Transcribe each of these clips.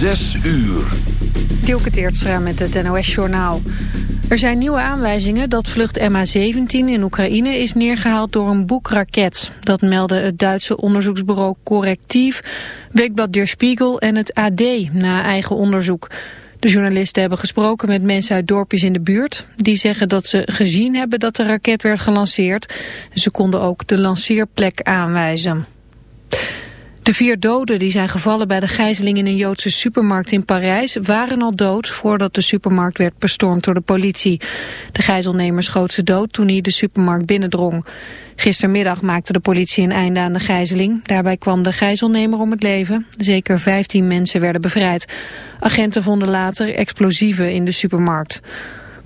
Zes uur. Dielke met het NOS-journaal. Er zijn nieuwe aanwijzingen dat vlucht MH17 in Oekraïne is neergehaald door een boekraket. Dat melden het Duitse onderzoeksbureau Correctief, Weekblad Der Spiegel en het AD na eigen onderzoek. De journalisten hebben gesproken met mensen uit dorpjes in de buurt. Die zeggen dat ze gezien hebben dat de raket werd gelanceerd. Ze konden ook de lanceerplek aanwijzen. De vier doden die zijn gevallen bij de gijzeling in een Joodse supermarkt in Parijs waren al dood voordat de supermarkt werd bestormd door de politie. De gijzelnemer schoot ze dood toen hij de supermarkt binnendrong. Gistermiddag maakte de politie een einde aan de gijzeling. Daarbij kwam de gijzelnemer om het leven. Zeker 15 mensen werden bevrijd. Agenten vonden later explosieven in de supermarkt.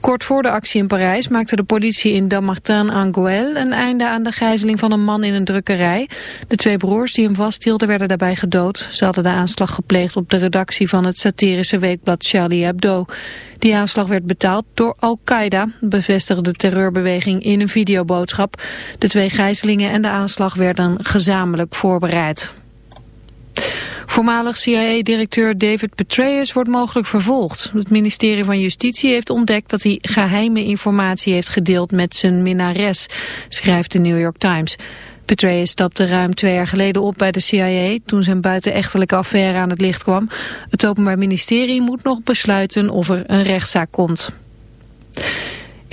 Kort voor de actie in Parijs maakte de politie in Dammartin-Angoel een einde aan de gijzeling van een man in een drukkerij. De twee broers die hem vasthielden werden daarbij gedood. Ze hadden de aanslag gepleegd op de redactie van het satirische weekblad Charlie Hebdo. Die aanslag werd betaald door Al-Qaeda, bevestigde de terreurbeweging in een videoboodschap. De twee gijzelingen en de aanslag werden gezamenlijk voorbereid. Voormalig CIA-directeur David Petraeus wordt mogelijk vervolgd. Het ministerie van Justitie heeft ontdekt dat hij geheime informatie heeft gedeeld met zijn minnares, schrijft de New York Times. Petraeus stapte ruim twee jaar geleden op bij de CIA toen zijn buitenechtelijke affaire aan het licht kwam. Het Openbaar Ministerie moet nog besluiten of er een rechtszaak komt.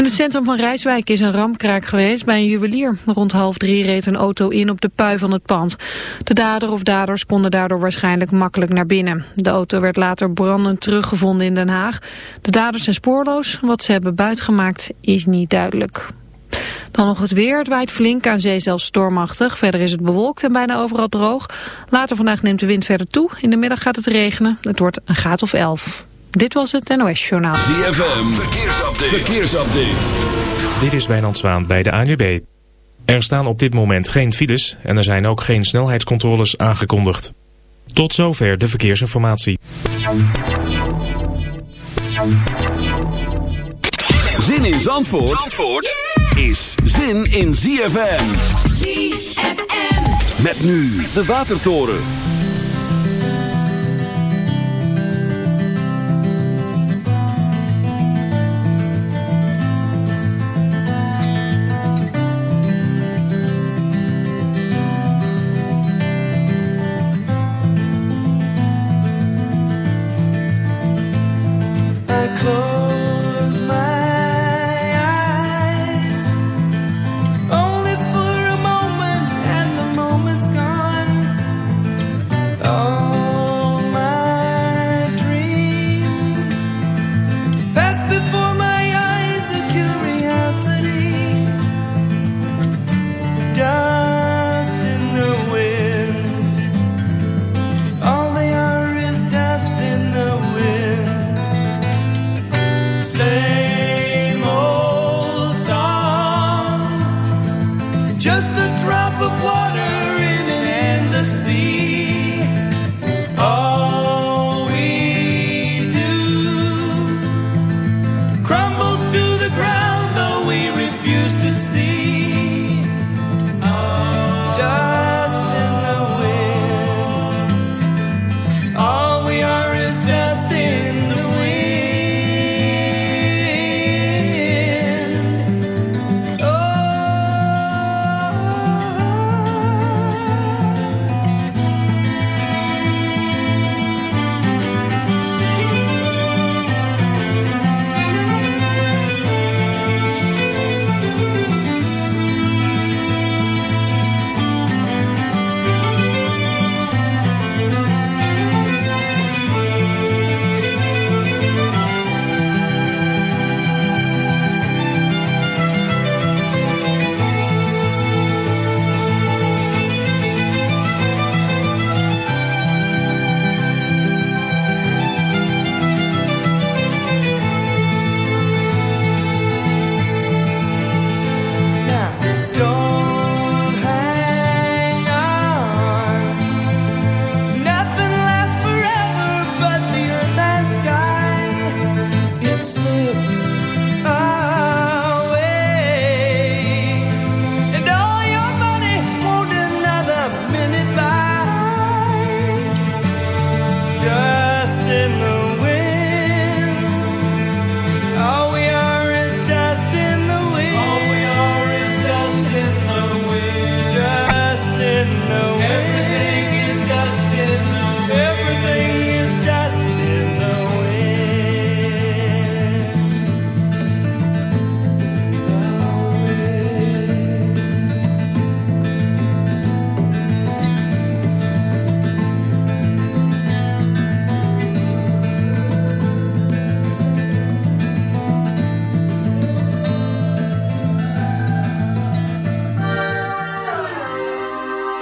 In het centrum van Rijswijk is een ramkraak geweest bij een juwelier. Rond half drie reed een auto in op de pui van het pand. De dader of daders konden daardoor waarschijnlijk makkelijk naar binnen. De auto werd later brandend teruggevonden in Den Haag. De daders zijn spoorloos. Wat ze hebben buitgemaakt is niet duidelijk. Dan nog het weer. Het waait flink aan zee zelfs stormachtig. Verder is het bewolkt en bijna overal droog. Later vandaag neemt de wind verder toe. In de middag gaat het regenen. Het wordt een graad of 11. Dit was het NOS Journaal. ZFM, verkeersupdate. verkeersupdate. Dit is Wijnand Zwaan bij de ANWB. Er staan op dit moment geen files en er zijn ook geen snelheidscontroles aangekondigd. Tot zover de verkeersinformatie. Zin in Zandvoort, Zandvoort is zin in ZFM. ZFM. Met nu de Watertoren.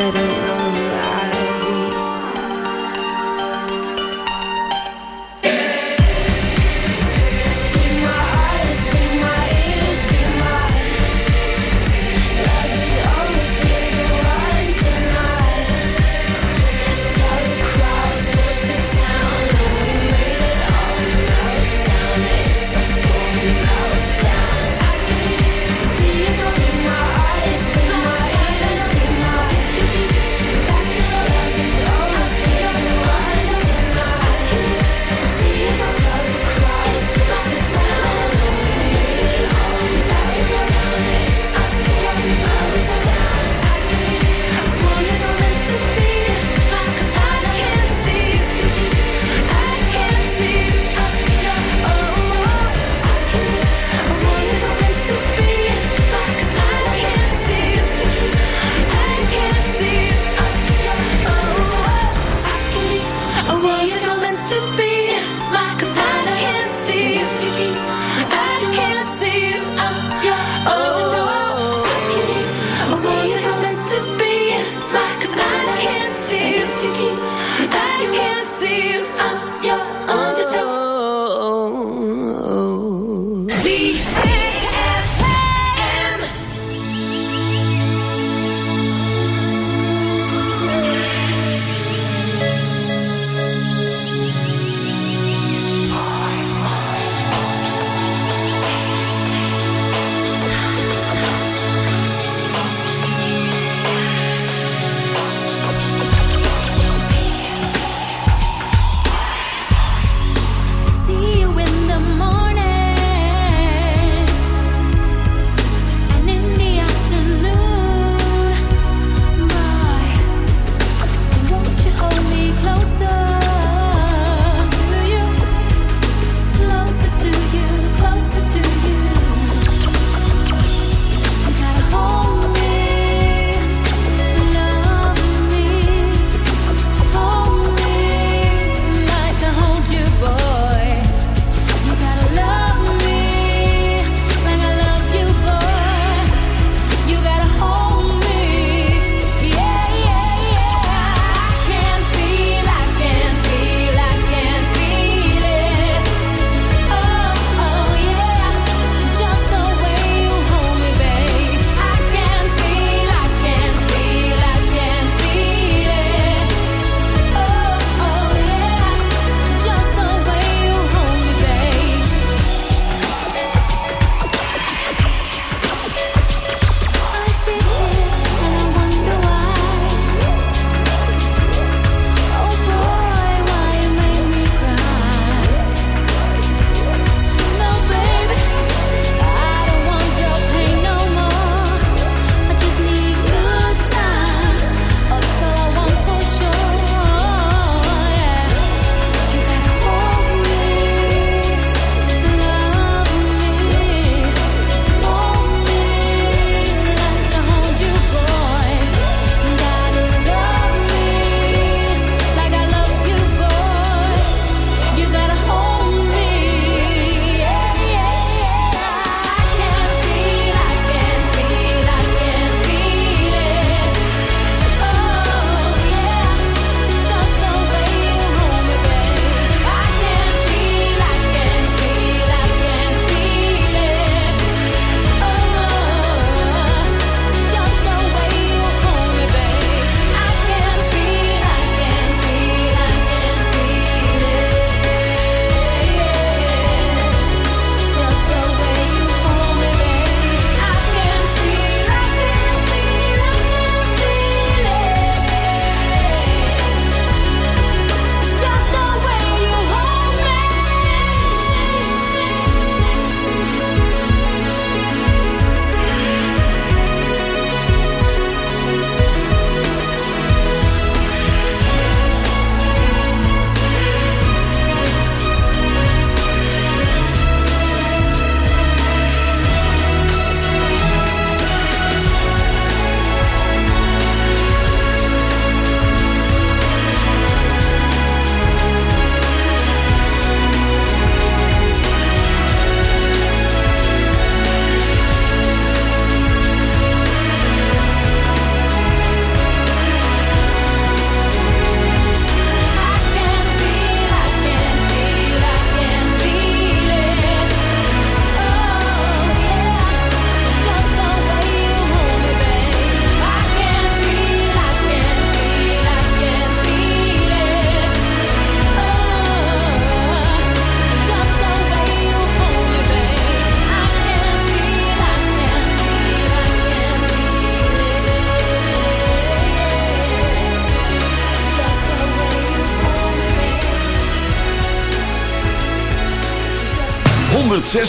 I don't know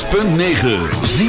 .9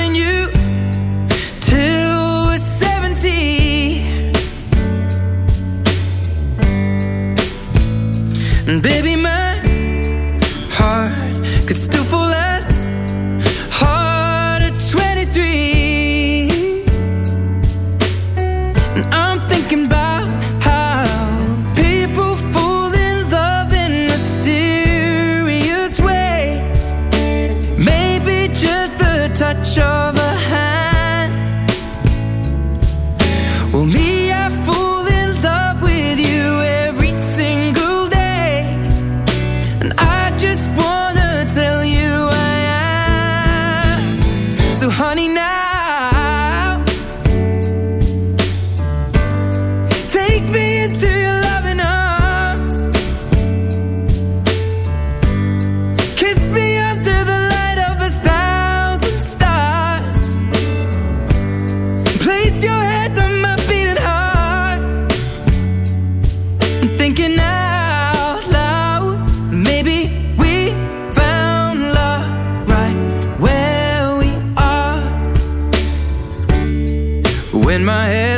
Baby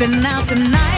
And out tonight.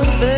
over